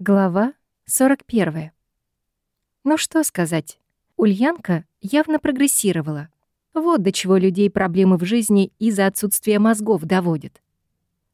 Глава 41. Ну что сказать. Ульянка явно прогрессировала. Вот до чего людей проблемы в жизни из-за отсутствия мозгов доводят.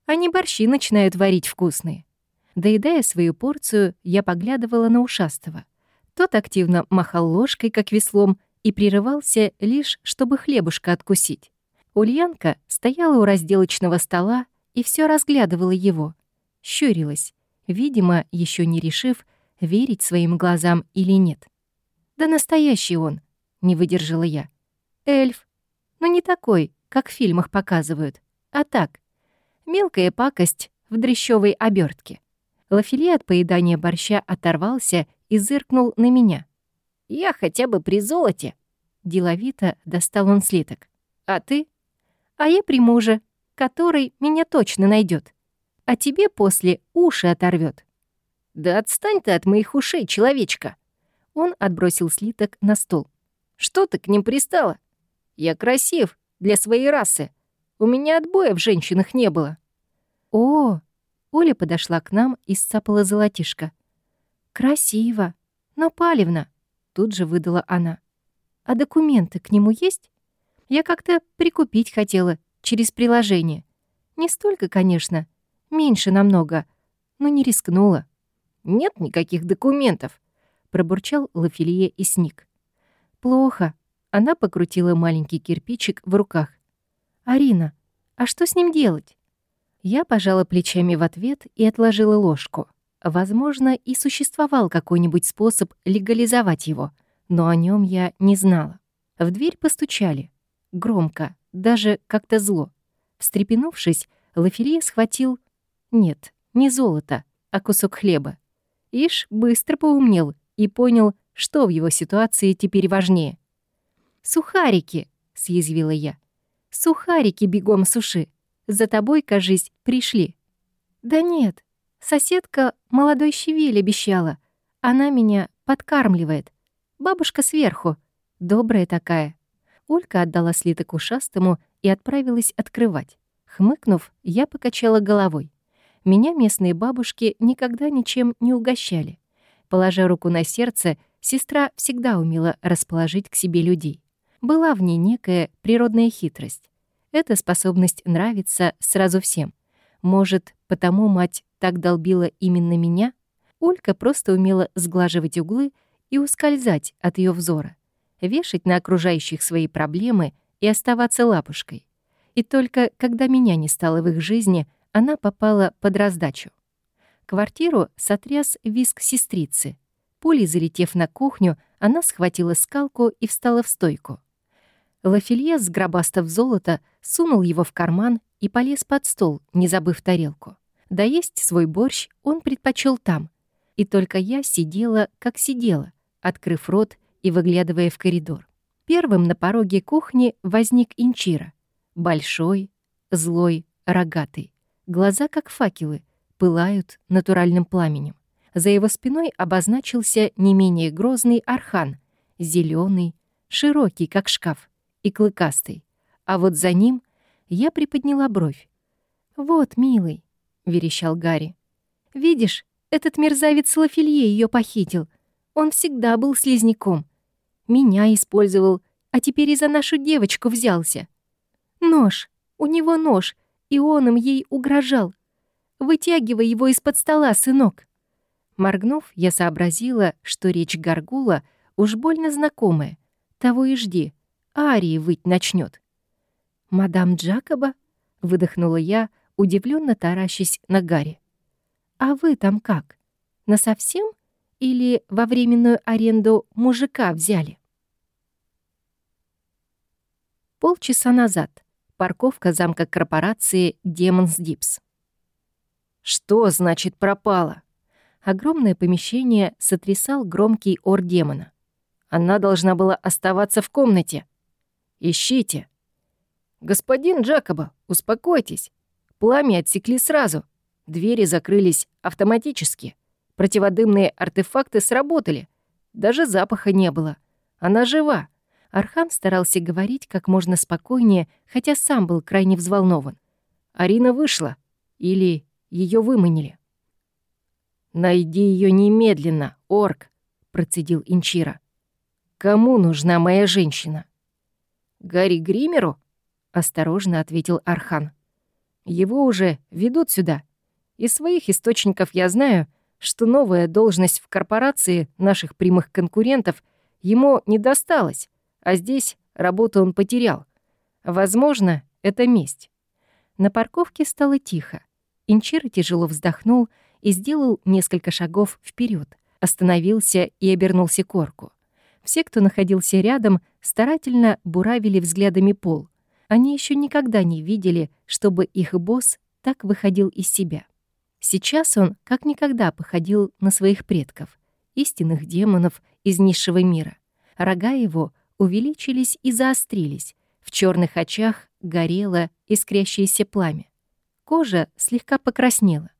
Они борщи начинают варить вкусные. Доедая свою порцию, я поглядывала на ушастого. Тот активно махал ложкой, как веслом, и прерывался лишь, чтобы хлебушка откусить. Ульянка стояла у разделочного стола и все разглядывала его. Щурилась, видимо, еще не решив, верить своим глазам или нет. «Да настоящий он», — не выдержала я. «Эльф. Но не такой, как в фильмах показывают, а так. Мелкая пакость в дрещевой обертке. Лафиле от поедания борща оторвался и зыркнул на меня. «Я хотя бы при золоте!» Деловито достал он слиток. «А ты?» «А я при муже, который меня точно найдет а тебе после уши оторвет. «Да отстань ты от моих ушей, человечка!» Он отбросил слиток на стол. «Что ты к ним пристала? Я красив для своей расы. У меня отбоя в женщинах не было». «О!» Оля подошла к нам и сцапала золотишко. «Красиво, но палевно», — тут же выдала она. «А документы к нему есть? Я как-то прикупить хотела через приложение. Не столько, конечно, Меньше намного, но не рискнула. «Нет никаких документов», — пробурчал Лафилия и сник. «Плохо». Она покрутила маленький кирпичик в руках. «Арина, а что с ним делать?» Я пожала плечами в ответ и отложила ложку. Возможно, и существовал какой-нибудь способ легализовать его, но о нем я не знала. В дверь постучали. Громко, даже как-то зло. Встрепенувшись, Лафилия схватил нет, не золото, а кусок хлеба. Иш быстро поумнел и понял, что в его ситуации теперь важнее. «Сухарики!» — съязвила я. «Сухарики бегом суши. За тобой, кажись, пришли». «Да нет, соседка молодой щавель обещала. Она меня подкармливает. Бабушка сверху. Добрая такая». Олька отдала слиток ушастому и отправилась открывать. Хмыкнув, я покачала головой. Меня местные бабушки никогда ничем не угощали. Положа руку на сердце, сестра всегда умела расположить к себе людей. Была в ней некая природная хитрость. Эта способность нравится сразу всем. Может, потому мать так долбила именно меня? Олька просто умела сглаживать углы и ускользать от ее взора, вешать на окружающих свои проблемы и оставаться лапушкой. И только когда меня не стало в их жизни, она попала под раздачу. Квартиру сотряс виск сестрицы. Пулей залетев на кухню, она схватила скалку и встала в стойку. Лафилье, сгробастав золото, сунул его в карман и полез под стол, не забыв тарелку. Доесть свой борщ он предпочел там. И только я сидела, как сидела, открыв рот и выглядывая в коридор. Первым на пороге кухни возник Инчира. Большой, злой, рогатый. Глаза, как факелы, пылают натуральным пламенем. За его спиной обозначился не менее грозный архан, зеленый, широкий, как шкаф, и клыкастый. А вот за ним я приподняла бровь. «Вот, милый», — верещал Гарри. «Видишь, этот мерзавец Лафилье ее похитил. Он всегда был слизняком. Меня использовал, а теперь и за нашу девочку взялся. Нож, у него нож, и он им ей угрожал. «Вытягивай его из-под стола, сынок!» Моргнув, я сообразила, что речь Гаргула уж больно знакомая. Того и жди, Арии выть начнет. «Мадам Джакоба?» — выдохнула я, удивленно таращась на Гарри. «А вы там как? Насовсем? Или во временную аренду мужика взяли?» Полчаса назад. Парковка замка корпорации «Демонс Дипс». «Что значит пропала?» Огромное помещение сотрясал громкий ор демона. Она должна была оставаться в комнате. «Ищите!» «Господин Джакоба, успокойтесь. Пламя отсекли сразу. Двери закрылись автоматически. Противодымные артефакты сработали. Даже запаха не было. Она жива. Архан старался говорить как можно спокойнее, хотя сам был крайне взволнован. Арина вышла. Или ее выманили. «Найди ее немедленно, орк!» — процедил Инчира. «Кому нужна моя женщина?» «Гарри Гримеру?» — осторожно ответил Архан. «Его уже ведут сюда. Из своих источников я знаю, что новая должность в корпорации наших прямых конкурентов ему не досталась, а здесь работу он потерял. Возможно, это месть. На парковке стало тихо. Инчир тяжело вздохнул и сделал несколько шагов вперед, остановился и обернулся к орку. Все, кто находился рядом, старательно буравили взглядами пол. Они еще никогда не видели, чтобы их босс так выходил из себя. Сейчас он как никогда походил на своих предков, истинных демонов из низшего мира. Рога его увеличились и заострились, в черных очах горело искрящееся пламя. Кожа слегка покраснела.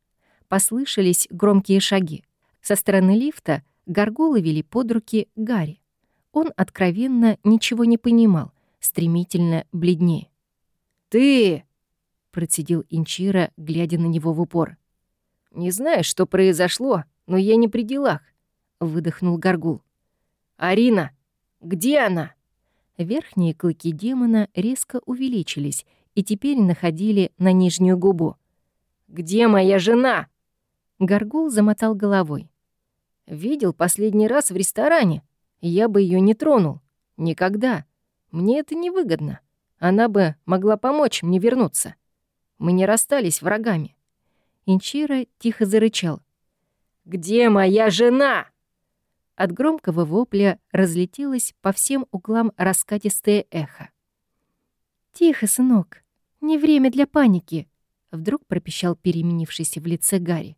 Послышались громкие шаги. Со стороны лифта горгулы вели под руки Гарри. Он откровенно ничего не понимал, стремительно бледнее. «Ты!» — процедил Инчира, глядя на него в упор. «Не знаю, что произошло, но я не при делах», — выдохнул Горгул. «Арина, где она?» Верхние клыки демона резко увеличились и теперь находили на нижнюю губу. «Где моя жена?» Горгул замотал головой. «Видел последний раз в ресторане. Я бы ее не тронул. Никогда. Мне это невыгодно. Она бы могла помочь мне вернуться. Мы не расстались врагами. Инчира тихо зарычал. «Где моя жена?» От громкого вопля разлетелось по всем углам раскатистое эхо. «Тихо, сынок, не время для паники», — вдруг пропищал переменившийся в лице Гарри.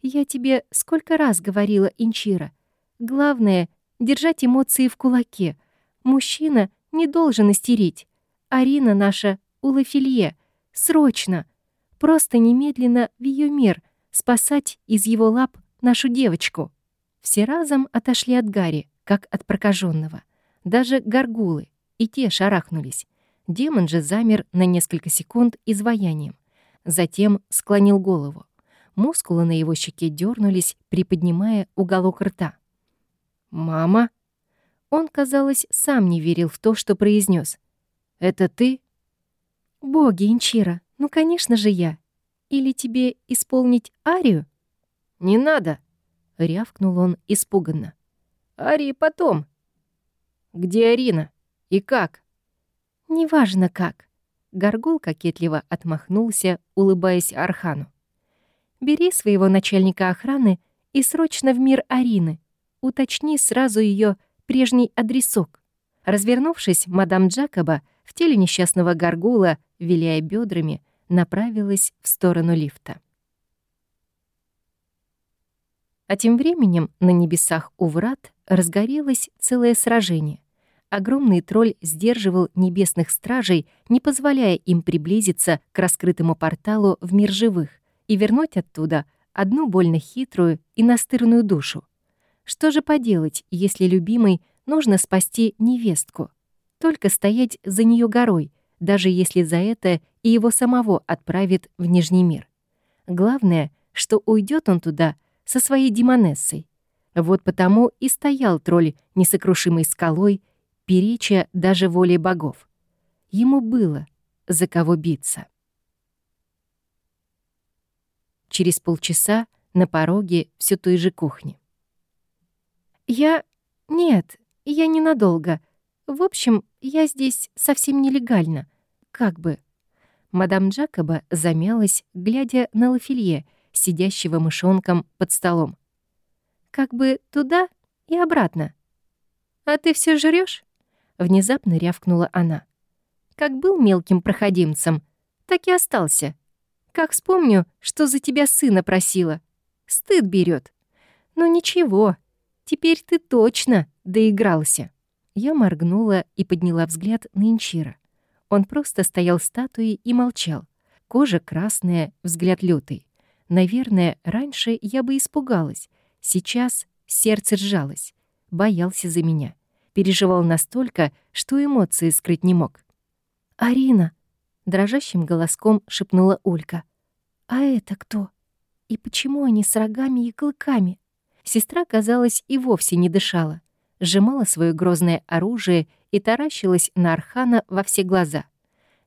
«Я тебе сколько раз говорила, Инчира. Главное — держать эмоции в кулаке. Мужчина не должен истерить. Арина наша — Улафилье. Срочно!» Просто немедленно в ее мир, спасать из его лап нашу девочку. Все разом отошли от Гарри, как от прокаженного. Даже горгулы, и те шарахнулись. Демон же замер на несколько секунд изваянием. Затем склонил голову. Мускулы на его щеке дернулись, приподнимая уголок рта. «Мама?» Он, казалось, сам не верил в то, что произнес. «Это ты?» «Боги, Инчира, «Ну, конечно же, я. Или тебе исполнить арию?» «Не надо!» — рявкнул он испуганно. «Арии потом. Где Арина? И как?» «Неважно как». Горгул кокетливо отмахнулся, улыбаясь Архану. «Бери своего начальника охраны и срочно в мир Арины. Уточни сразу ее прежний адресок». Развернувшись, мадам Джакоба в теле несчастного горгула, виляя бедрами, направилась в сторону лифта. А тем временем на небесах у врат разгорелось целое сражение. Огромный тролль сдерживал небесных стражей, не позволяя им приблизиться к раскрытому порталу в мир живых и вернуть оттуда одну больно хитрую и настырную душу. Что же поделать, если любимой нужно спасти невестку? Только стоять за нее горой, даже если за это и его самого отправит в Нижний мир. Главное, что уйдет он туда со своей демонессой. Вот потому и стоял тролль несокрушимой скалой, переча даже воле богов. Ему было за кого биться. Через полчаса на пороге все той же кухни. «Я... Нет, я ненадолго. В общем, я здесь совсем нелегально. Как бы...» Мадам Джакоба замялась, глядя на Лафилье, сидящего мышонком под столом. «Как бы туда и обратно». «А ты все жрешь? внезапно рявкнула она. «Как был мелким проходимцем, так и остался. Как вспомню, что за тебя сына просила. Стыд берет. Но ничего, теперь ты точно доигрался». Я моргнула и подняла взгляд на Инчира. Он просто стоял статуей и молчал. Кожа красная, взгляд лютый. Наверное, раньше я бы испугалась. Сейчас сердце сжалось. Боялся за меня. Переживал настолько, что эмоции скрыть не мог. «Арина!» — дрожащим голоском шепнула Олька. «А это кто?» И почему они с рогами и клыками? Сестра, казалось, и вовсе не дышала, сжимала свое грозное оружие и таращилась на Архана во все глаза.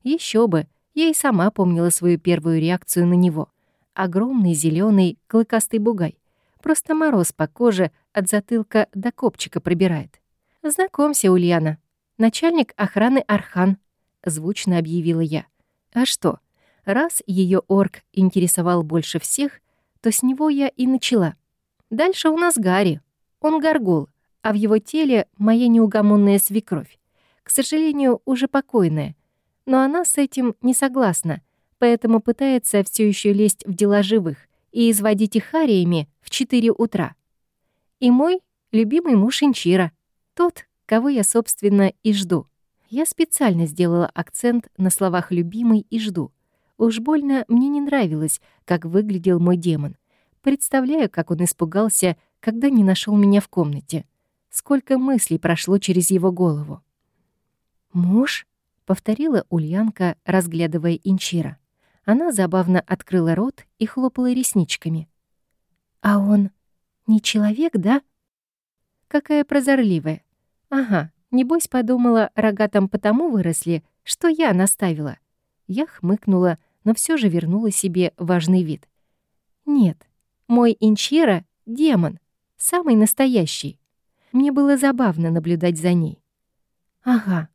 Еще бы, я и сама помнила свою первую реакцию на него. Огромный зеленый клыкастый бугай. Просто мороз по коже от затылка до копчика пробирает. «Знакомься, Ульяна. Начальник охраны Архан», — звучно объявила я. «А что, раз ее орк интересовал больше всех, то с него я и начала. Дальше у нас Гарри. Он горгул, а в его теле моя неугомонная свекровь. К сожалению, уже покойная, но она с этим не согласна, поэтому пытается все еще лезть в дела живых и изводить их ариями в 4 утра. И мой любимый муж Инчира, тот, кого я, собственно, и жду. Я специально сделала акцент на словах «любимый» и «жду». Уж больно мне не нравилось, как выглядел мой демон. Представляю, как он испугался, когда не нашел меня в комнате. Сколько мыслей прошло через его голову. «Муж?» повторила Ульянка, разглядывая Инчира. Она забавно открыла рот и хлопала ресничками. «А он не человек, да?» «Какая прозорливая. Ага, небось подумала, рога там потому выросли, что я наставила». Я хмыкнула, но все же вернула себе важный вид. «Нет, мой Инчира — демон, самый настоящий. Мне было забавно наблюдать за ней». «Ага,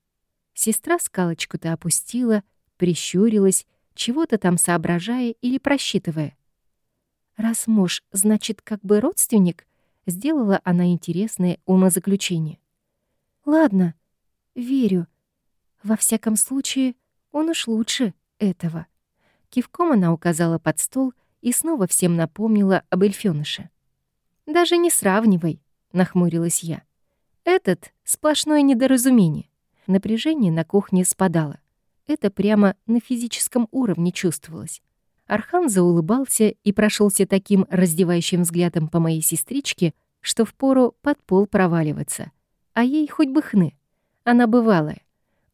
Сестра скалочку-то опустила, прищурилась, чего-то там соображая или просчитывая. «Раз муж, значит, как бы родственник?» — сделала она интересное умозаключение. «Ладно, верю. Во всяком случае, он уж лучше этого». Кивком она указала под стол и снова всем напомнила об эльфёныше. «Даже не сравнивай», — нахмурилась я. «Этот — сплошное недоразумение. Напряжение на кухне спадало. Это прямо на физическом уровне чувствовалось. Архан заулыбался и прошелся таким раздевающим взглядом по моей сестричке, что впору под пол проваливаться. А ей хоть бы хны. Она бывалая.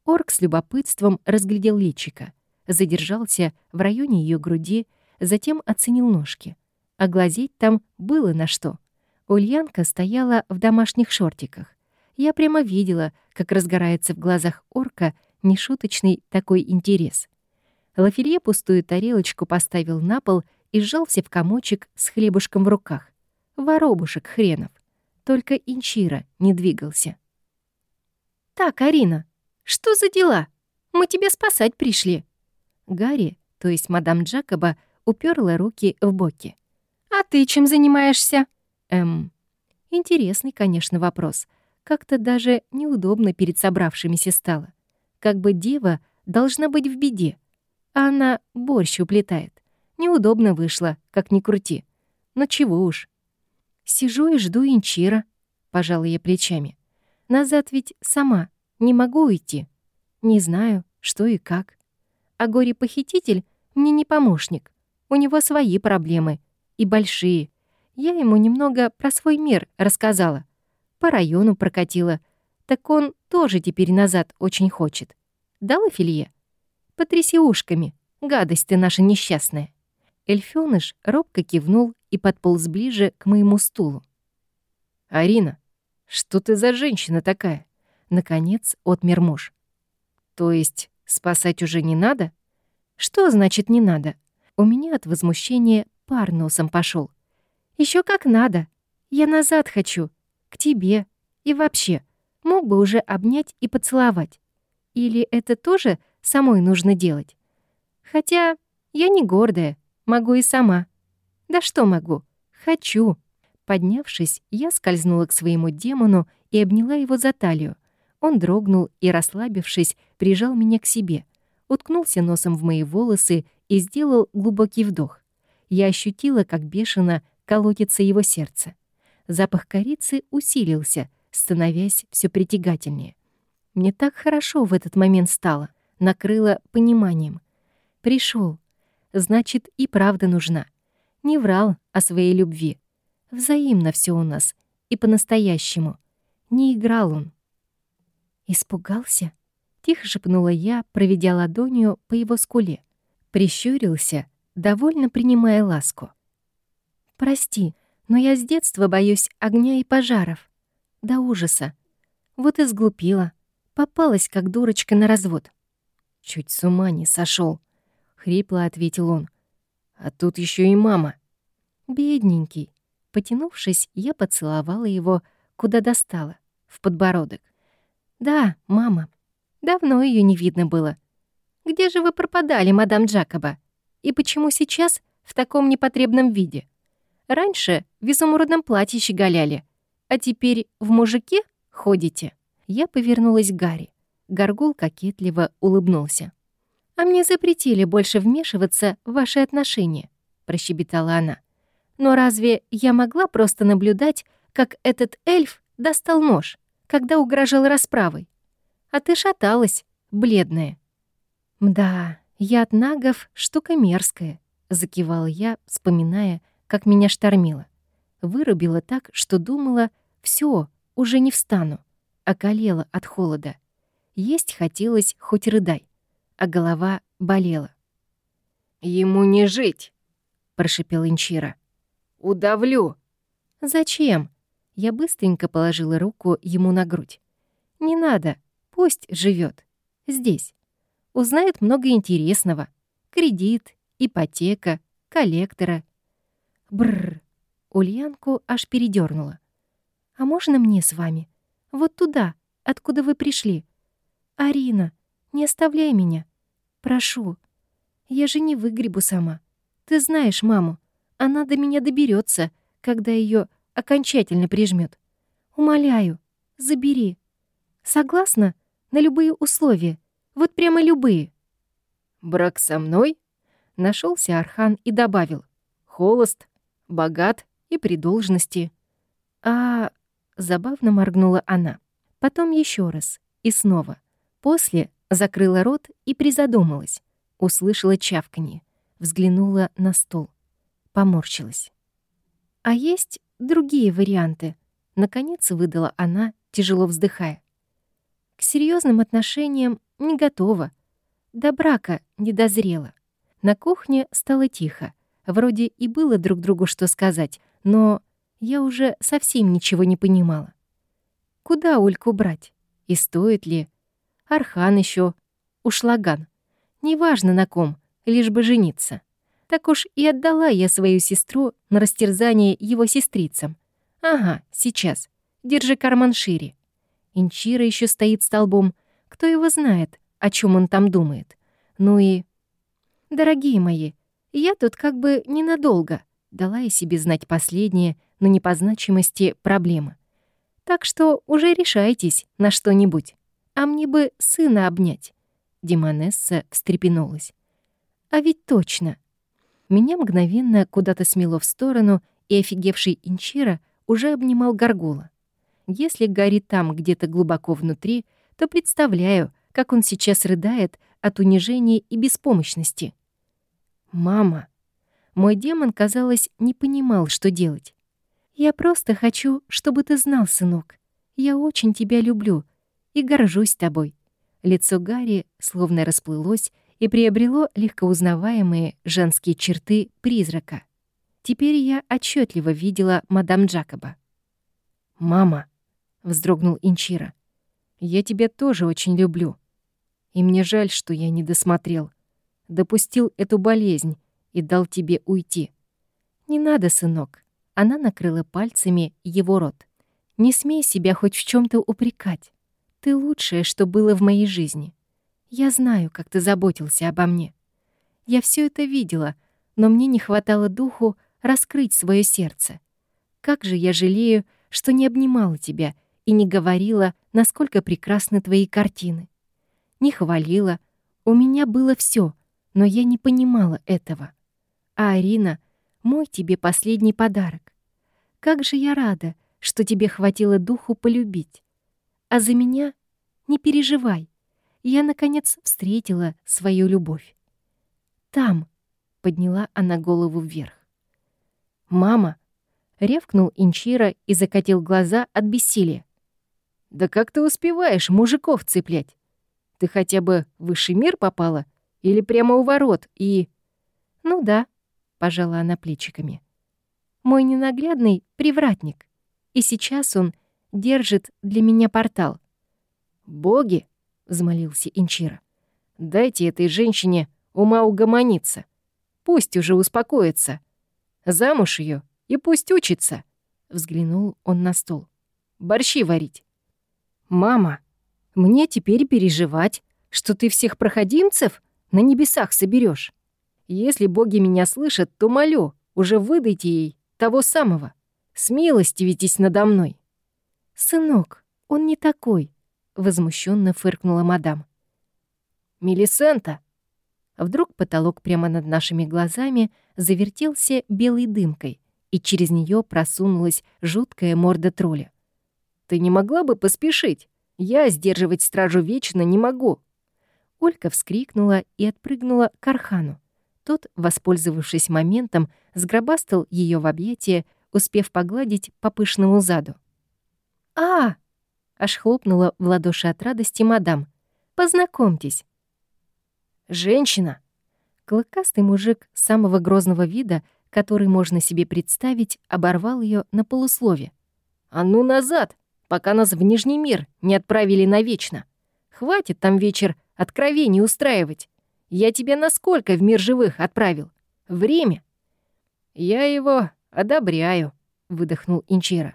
Орк с любопытством разглядел личика, задержался в районе ее груди, затем оценил ножки. А глазеть там было на что. Ульянка стояла в домашних шортиках. Я прямо видела, как разгорается в глазах орка нешуточный такой интерес. Лафелье пустую тарелочку поставил на пол и сжался в комочек с хлебушком в руках. Воробушек хренов. Только Инчира не двигался. «Так, Арина, что за дела? Мы тебя спасать пришли». Гарри, то есть мадам Джакоба, уперла руки в боки. «А ты чем занимаешься?» «Эм...» Интересный, конечно, вопрос — как-то даже неудобно перед собравшимися стало. Как бы дева должна быть в беде, а она борщ уплетает. Неудобно вышло, как ни крути. Но чего уж. Сижу и жду инчира, пожала я плечами. Назад ведь сама не могу уйти. Не знаю, что и как. А горе-похититель мне не помощник. У него свои проблемы. И большие. Я ему немного про свой мир рассказала по району прокатила. Так он тоже теперь назад очень хочет. Дала Филье? Потряси ушками, гадость ты наша несчастная. Эльфёныш робко кивнул и подполз ближе к моему стулу. «Арина, что ты за женщина такая?» Наконец отмер муж. «То есть спасать уже не надо?» «Что значит «не надо»?» У меня от возмущения пар носом пошел. Еще как надо. Я назад хочу к тебе и вообще мог бы уже обнять и поцеловать. Или это тоже самой нужно делать? Хотя я не гордая, могу и сама. Да что могу? Хочу. Поднявшись, я скользнула к своему демону и обняла его за талию. Он дрогнул и, расслабившись, прижал меня к себе, уткнулся носом в мои волосы и сделал глубокий вдох. Я ощутила, как бешено колотится его сердце. Запах корицы усилился, становясь все притягательнее. Мне так хорошо в этот момент стало, накрыло пониманием. Пришел, значит, и правда нужна. Не врал о своей любви. Взаимно все у нас, и по-настоящему. Не играл он. «Испугался?» — тихо шепнула я, проведя ладонью по его скуле. Прищурился, довольно принимая ласку. Прости, но я с детства боюсь огня и пожаров. До ужаса. Вот и сглупила. Попалась, как дурочка, на развод. Чуть с ума не сошел, хрипло ответил он. А тут еще и мама. Бедненький. Потянувшись, я поцеловала его, куда достала, в подбородок. Да, мама. Давно ее не видно было. Где же вы пропадали, мадам Джакоба? И почему сейчас в таком непотребном виде? Раньше в изумрудном платье щеголяли, а теперь в мужике ходите?» Я повернулась к Гарри. Горгул кокетливо улыбнулся. «А мне запретили больше вмешиваться в ваши отношения», — прощебетала она. «Но разве я могла просто наблюдать, как этот эльф достал нож, когда угрожал расправой? А ты шаталась, бледная». «Да, я от нагов штука мерзкая», — закивала я, вспоминая, как меня штормило. Вырубила так, что думала, все, уже не встану. Околела от холода. Есть хотелось хоть рыдай, а голова болела. «Ему не жить!» — прошипел Инчира. «Удавлю!» «Зачем?» Я быстренько положила руку ему на грудь. «Не надо, пусть живет Здесь. Узнает много интересного. Кредит, ипотека, коллектора, Бррр. Ульянку аж передернула. «А можно мне с вами? Вот туда, откуда вы пришли. Арина, не оставляй меня. Прошу. Я же не выгребу сама. Ты знаешь маму. Она до меня доберется, когда ее окончательно прижмет. Умоляю, забери. Согласна на любые условия. Вот прямо любые». «Брак со мной?» Нашелся Архан и добавил. «Холост, богат и при должности. А забавно моргнула она. Потом еще раз и снова. После закрыла рот и призадумалась. Услышала чавканье, взглянула на стол, поморщилась. А есть другие варианты, наконец выдала она, тяжело вздыхая. К серьезным отношениям не готова. До брака не дозрела. На кухне стало тихо. Вроде и было друг другу что сказать, но я уже совсем ничего не понимала. Куда Ольку брать? И стоит ли? Архан еще, Ушлаган. Неважно на ком, лишь бы жениться. Так уж и отдала я свою сестру на растерзание его сестрицам. Ага, сейчас. Держи карман шире. Инчира еще стоит столбом. Кто его знает, о чем он там думает. Ну и... Дорогие мои, я тут как бы ненадолго, дала я себе знать последнее, но не по значимости проблемы. Так что уже решайтесь на что-нибудь. А мне бы сына обнять. Димонесса встрепенулась. А ведь точно. Меня мгновенно куда-то смело в сторону, и офигевший Инчира уже обнимал Гаргула. Если Гарри там где-то глубоко внутри, то представляю, как он сейчас рыдает от унижения и беспомощности. «Мама!» Мой демон, казалось, не понимал, что делать. «Я просто хочу, чтобы ты знал, сынок. Я очень тебя люблю и горжусь тобой». Лицо Гарри словно расплылось и приобрело легкоузнаваемые женские черты призрака. Теперь я отчетливо видела мадам Джакоба. «Мама», — вздрогнул Инчира, — «я тебя тоже очень люблю. И мне жаль, что я не досмотрел допустил эту болезнь и дал тебе уйти. Не надо, сынок. Она накрыла пальцами его рот. Не смей себя хоть в чем то упрекать. Ты лучшее, что было в моей жизни. Я знаю, как ты заботился обо мне. Я все это видела, но мне не хватало духу раскрыть свое сердце. Как же я жалею, что не обнимала тебя и не говорила, насколько прекрасны твои картины. Не хвалила. У меня было все, но я не понимала этого. А Арина — мой тебе последний подарок. Как же я рада, что тебе хватило духу полюбить. А за меня не переживай. Я, наконец, встретила свою любовь. Там, — подняла она голову вверх. «Мама!» — ревкнул Инчира и закатил глаза от бессилия. «Да как ты успеваешь мужиков цеплять? Ты хотя бы в высший мир попала или прямо у ворот и...» «Ну да», — пожала она плечиками. Мой ненаглядный привратник. И сейчас он держит для меня портал. «Боги!» — взмолился Инчира. «Дайте этой женщине ума угомониться. Пусть уже успокоится. Замуж ее и пусть учится». Взглянул он на стол. «Борщи варить». «Мама, мне теперь переживать, что ты всех проходимцев на небесах соберешь. Если боги меня слышат, то молю, уже выдайте ей того самого. Смилостивитесь надо мной». «Сынок, он не такой», — возмущенно фыркнула мадам. «Мелисента!» Вдруг потолок прямо над нашими глазами завертелся белой дымкой, и через нее просунулась жуткая морда тролля. «Ты не могла бы поспешить? Я сдерживать стражу вечно не могу!» Олька вскрикнула и отпрыгнула к Архану. Тот, воспользовавшись моментом, сгробастал ее в объятия, успев погладить по пышному заду. «А!» — аж хлопнула в ладоши от радости мадам. «Познакомьтесь». «Женщина!» Клыкастый мужик самого грозного вида, который можно себе представить, оборвал ее на полуслове. «А ну назад, пока нас в Нижний мир не отправили навечно! Хватит там вечер откровений устраивать! Я тебя насколько в мир живых отправил? Время!» «Я его одобряю», — выдохнул Инчира.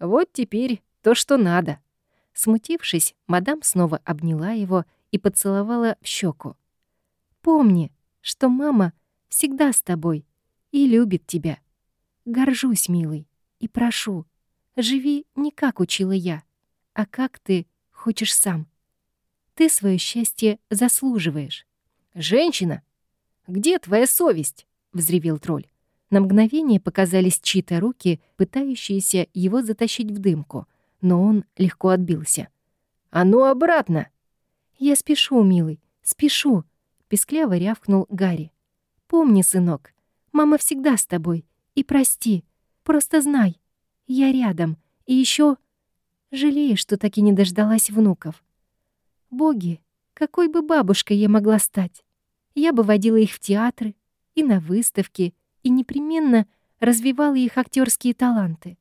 «Вот теперь то, что надо». Смутившись, мадам снова обняла его и поцеловала в щеку. «Помни, что мама всегда с тобой и любит тебя. Горжусь, милый, и прошу, живи не как учила я, а как ты хочешь сам. Ты свое счастье заслуживаешь. «Женщина! Где твоя совесть?» — взревел тролль. На мгновение показались чьи-то руки, пытающиеся его затащить в дымку, но он легко отбился. «А ну обратно!» «Я спешу, милый, спешу!» — пескляво рявкнул Гарри. «Помни, сынок, мама всегда с тобой. И прости, просто знай, я рядом. И еще жалею, что так и не дождалась внуков. Боги, какой бы бабушкой я могла стать? Я бы водила их в театры и на выставки, и непременно развивала их актерские таланты.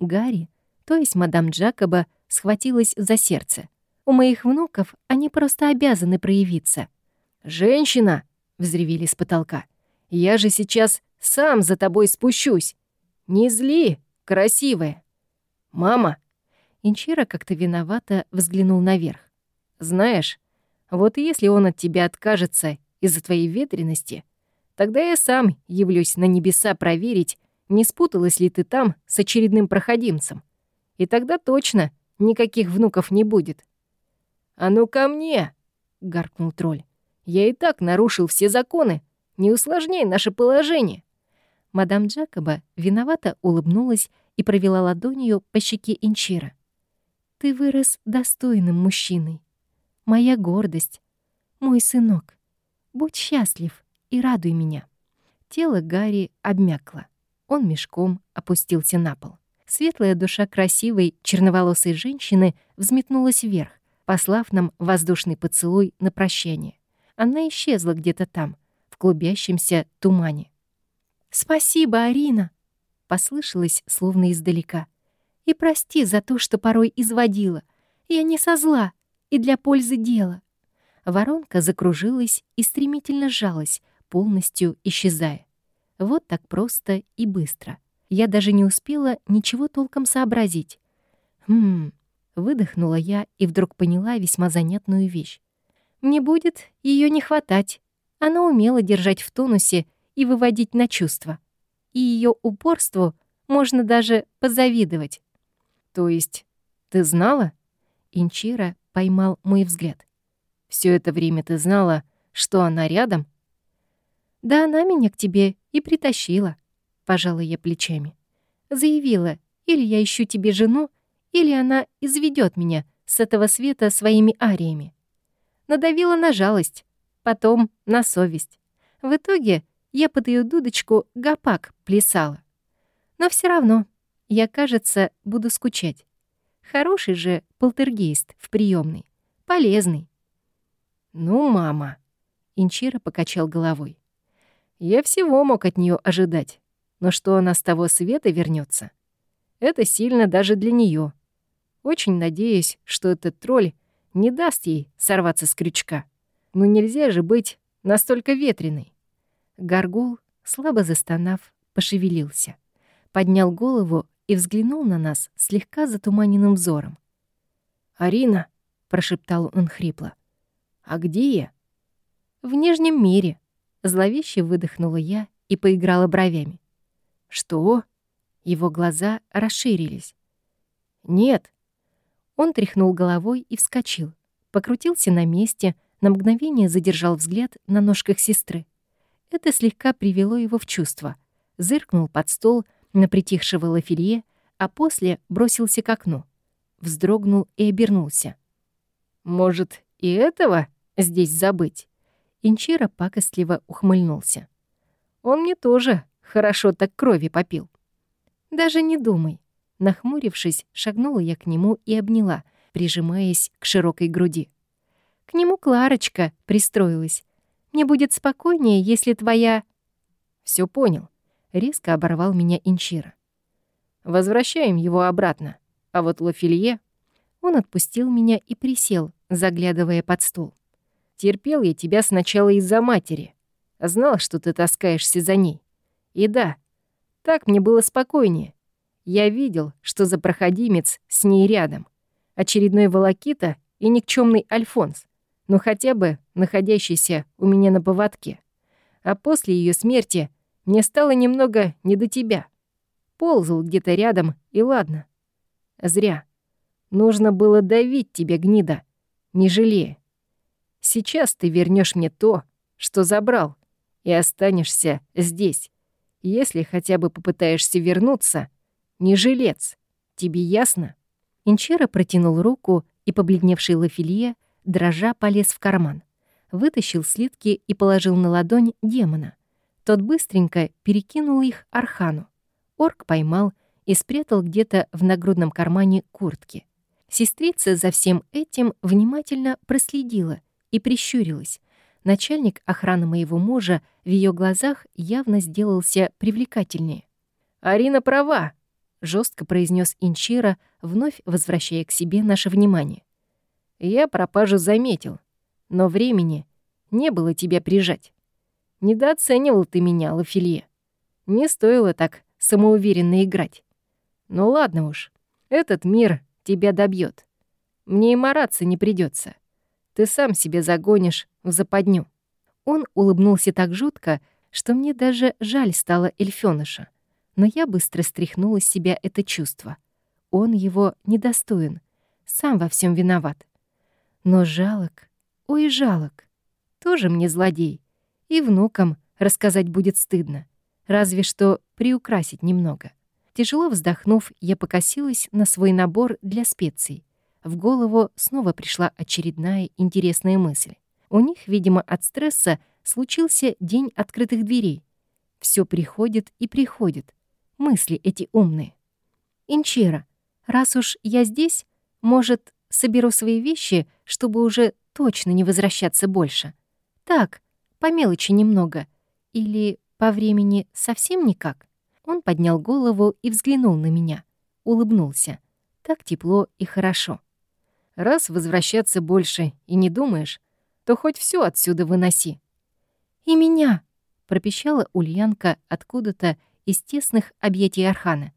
Гарри, то есть мадам Джакоба, схватилась за сердце. У моих внуков они просто обязаны проявиться. «Женщина!» — взревели с потолка. «Я же сейчас сам за тобой спущусь! Не зли, красивая!» «Мама!» Инчира как-то виновато взглянул наверх. «Знаешь, вот если он от тебя откажется из-за твоей ветрености, тогда я сам явлюсь на небеса проверить, не спуталась ли ты там с очередным проходимцем. И тогда точно никаких внуков не будет. «А ну ко мне!» — гаркнул тролль. «Я и так нарушил все законы. Не усложняй наше положение». Мадам Джакоба виновато улыбнулась и провела ладонью по щеке Инчира. «Ты вырос достойным мужчиной. Моя гордость. Мой сынок. Будь счастлив и радуй меня». Тело Гарри обмякло. Он мешком опустился на пол. Светлая душа красивой, черноволосой женщины взметнулась вверх, послав нам воздушный поцелуй на прощание. Она исчезла где-то там, в клубящемся тумане. «Спасибо, Арина!» — послышалось словно издалека. «И прости за то, что порой изводила. Я не со зла и для пользы дела. Воронка закружилась и стремительно сжалась, полностью исчезая. Вот так просто и быстро. Я даже не успела ничего толком сообразить. «Хм...» — выдохнула я и вдруг поняла весьма занятную вещь. «Мне будет ее не хватать. Она умела держать в тонусе и выводить на чувства. И ее упорству можно даже позавидовать». «То есть ты знала?» Инчира поймал мой взгляд. Все это время ты знала, что она рядом?» «Да она меня к тебе и притащила», — пожала я плечами. «Заявила, или я ищу тебе жену, или она изведет меня с этого света своими ариями. Надавила на жалость, потом на совесть. В итоге я под ее дудочку гопак плясала. Но все равно я, кажется, буду скучать. Хороший же полтергейст в приемной, полезный. «Ну, мама», — Инчира покачал головой. «Я всего мог от нее ожидать. Но что она с того света вернется, это сильно даже для нее. Очень надеюсь, что этот тролль не даст ей сорваться с крючка. Но нельзя же быть настолько ветреной. Горгул, слабо застонав, пошевелился, поднял голову и взглянул на нас слегка затуманенным взором. «Арина», — прошептал он хрипло, — «а где я?» «В Нижнем мире», — зловеще выдохнула я и поиграла бровями. «Что?» Его глаза расширились. «Нет». Он тряхнул головой и вскочил, покрутился на месте, на мгновение задержал взгляд на ножках сестры. Это слегка привело его в чувство. Зыркнул под стол на притихшего Лафелье, а после бросился к окну. Вздрогнул и обернулся. «Может, и этого здесь забыть?» Инчира пакостливо ухмыльнулся. «Он мне тоже хорошо так крови попил». «Даже не думай». Нахмурившись, шагнула я к нему и обняла, прижимаясь к широкой груди. К нему Кларочка пристроилась. Мне будет спокойнее, если твоя...» Все понял. Резко оборвал меня Инчира. «Возвращаем его обратно. А вот Лафилье...» Он отпустил меня и присел, заглядывая под стол. «Терпел я тебя сначала из-за матери. Знал, что ты таскаешься за ней. И да, так мне было спокойнее. Я видел, что за проходимец с ней рядом. Очередной волокита и никчемный Альфонс но хотя бы находящийся у меня на поводке. А после ее смерти мне стало немного не до тебя. Ползал где-то рядом, и ладно. Зря. Нужно было давить тебя, гнида, не жалея. Сейчас ты вернешь мне то, что забрал, и останешься здесь. Если хотя бы попытаешься вернуться, не жилец. Тебе ясно?» Инчера протянул руку, и побледневший Лафилье дрожа полез в карман. Вытащил слитки и положил на ладонь демона. Тот быстренько перекинул их Архану. Орк поймал и спрятал где-то в нагрудном кармане куртки. Сестрица за всем этим внимательно проследила и прищурилась. Начальник охраны моего мужа в ее глазах явно сделался привлекательнее. «Арина права», — жестко произнес Инчира, вновь возвращая к себе наше внимание. Я пропажу заметил, но времени не было тебя прижать. Недооценивал ты меня, Лафилье. Не стоило так самоуверенно играть. Ну ладно уж, этот мир тебя добьет. Мне и мараться не придется. Ты сам себе загонишь в западню. Он улыбнулся так жутко, что мне даже жаль стало эльфёныша. Но я быстро стряхнула с себя это чувство. Он его недостоин, сам во всем виноват. Но жалок, ой, жалок. Тоже мне злодей. И внукам рассказать будет стыдно. Разве что приукрасить немного. Тяжело вздохнув, я покосилась на свой набор для специй. В голову снова пришла очередная интересная мысль. У них, видимо, от стресса случился день открытых дверей. Все приходит и приходит. Мысли эти умные. Инчера, раз уж я здесь, может, соберу свои вещи, чтобы уже точно не возвращаться больше. Так, по мелочи немного. Или по времени совсем никак. Он поднял голову и взглянул на меня. Улыбнулся. Так тепло и хорошо. Раз возвращаться больше и не думаешь, то хоть все отсюда выноси. «И меня!» — пропищала Ульянка откуда-то из тесных объятий Архана.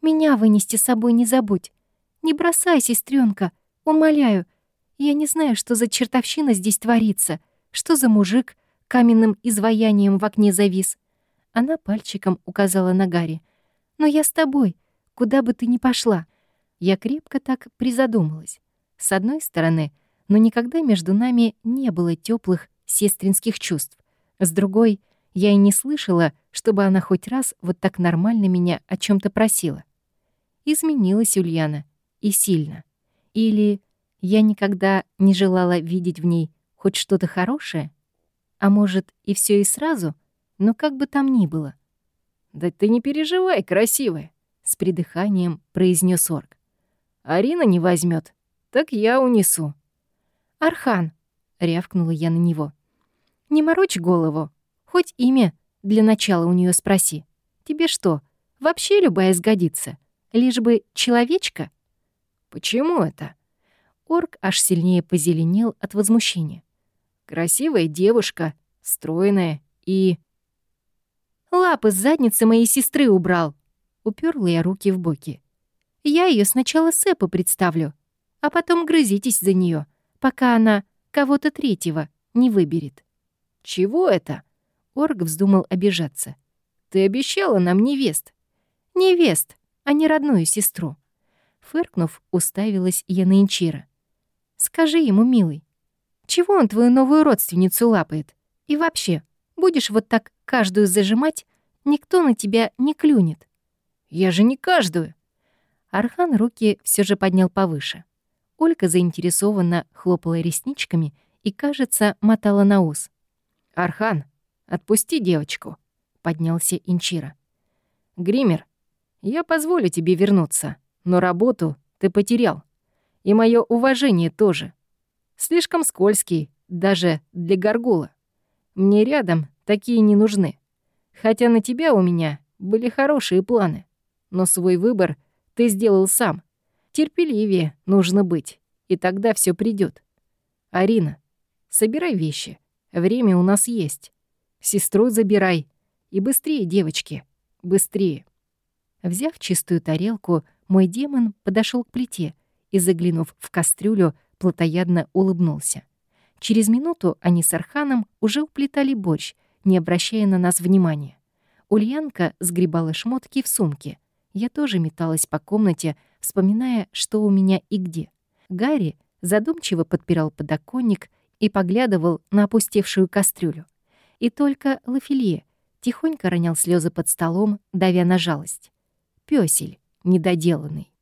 «Меня вынести с собой не забудь. Не бросай, сестренка, умоляю. Я не знаю, что за чертовщина здесь творится. Что за мужик каменным изваянием в окне завис. Она пальчиком указала на Гарри. «Но я с тобой, куда бы ты ни пошла». Я крепко так призадумалась. С одной стороны, но никогда между нами не было теплых сестринских чувств. С другой, я и не слышала, чтобы она хоть раз вот так нормально меня о чем то просила. Изменилась Ульяна. И сильно. Или я никогда не желала видеть в ней хоть что-то хорошее? А может, и все и сразу? Но как бы там ни было. «Да ты не переживай, красивая», — с придыханием произнес орк. «Арина не возьмет, так я унесу». «Архан», — рявкнула я на него, — «не морочь голову, хоть имя для начала у нее спроси. Тебе что, вообще любая сгодится? Лишь бы человечка? Почему это? Орк аж сильнее позеленел от возмущения. Красивая девушка, стройная и... Лапы с задницы моей сестры убрал. Уперла я руки в боки. Я ее сначала Сэпу представлю, а потом грызитесь за нее, пока она кого-то третьего не выберет. Чего это? Орг вздумал обижаться. Ты обещала нам невест. Невест, а не родную сестру. Фыркнув, уставилась я на Инчира. Скажи ему, милый, чего он твою новую родственницу лапает? И вообще, будешь вот так каждую зажимать, никто на тебя не клюнет. Я же не каждую. Архан руки все же поднял повыше. Олька заинтересованно хлопала ресничками и, кажется, мотала на ус. «Архан, отпусти девочку», — поднялся Инчира. «Гример, я позволю тебе вернуться, но работу ты потерял. И мое уважение тоже. Слишком скользкий, даже для горгула. Мне рядом такие не нужны. Хотя на тебя у меня были хорошие планы. Но свой выбор ты сделал сам. Терпеливее нужно быть, и тогда все придет. Арина, собирай вещи. Время у нас есть. Сестру забирай. И быстрее, девочки, быстрее. Взяв чистую тарелку, мой демон подошел к плите и, заглянув в кастрюлю, плотоядно улыбнулся. Через минуту они с Арханом уже уплетали борщ, не обращая на нас внимания. Ульянка сгребала шмотки в сумке. Я тоже металась по комнате, вспоминая, что у меня и где. Гарри задумчиво подпирал подоконник и поглядывал на опустевшую кастрюлю. И только Лафилье тихонько ронял слезы под столом, давя на жалость. Пёсель недоделанный.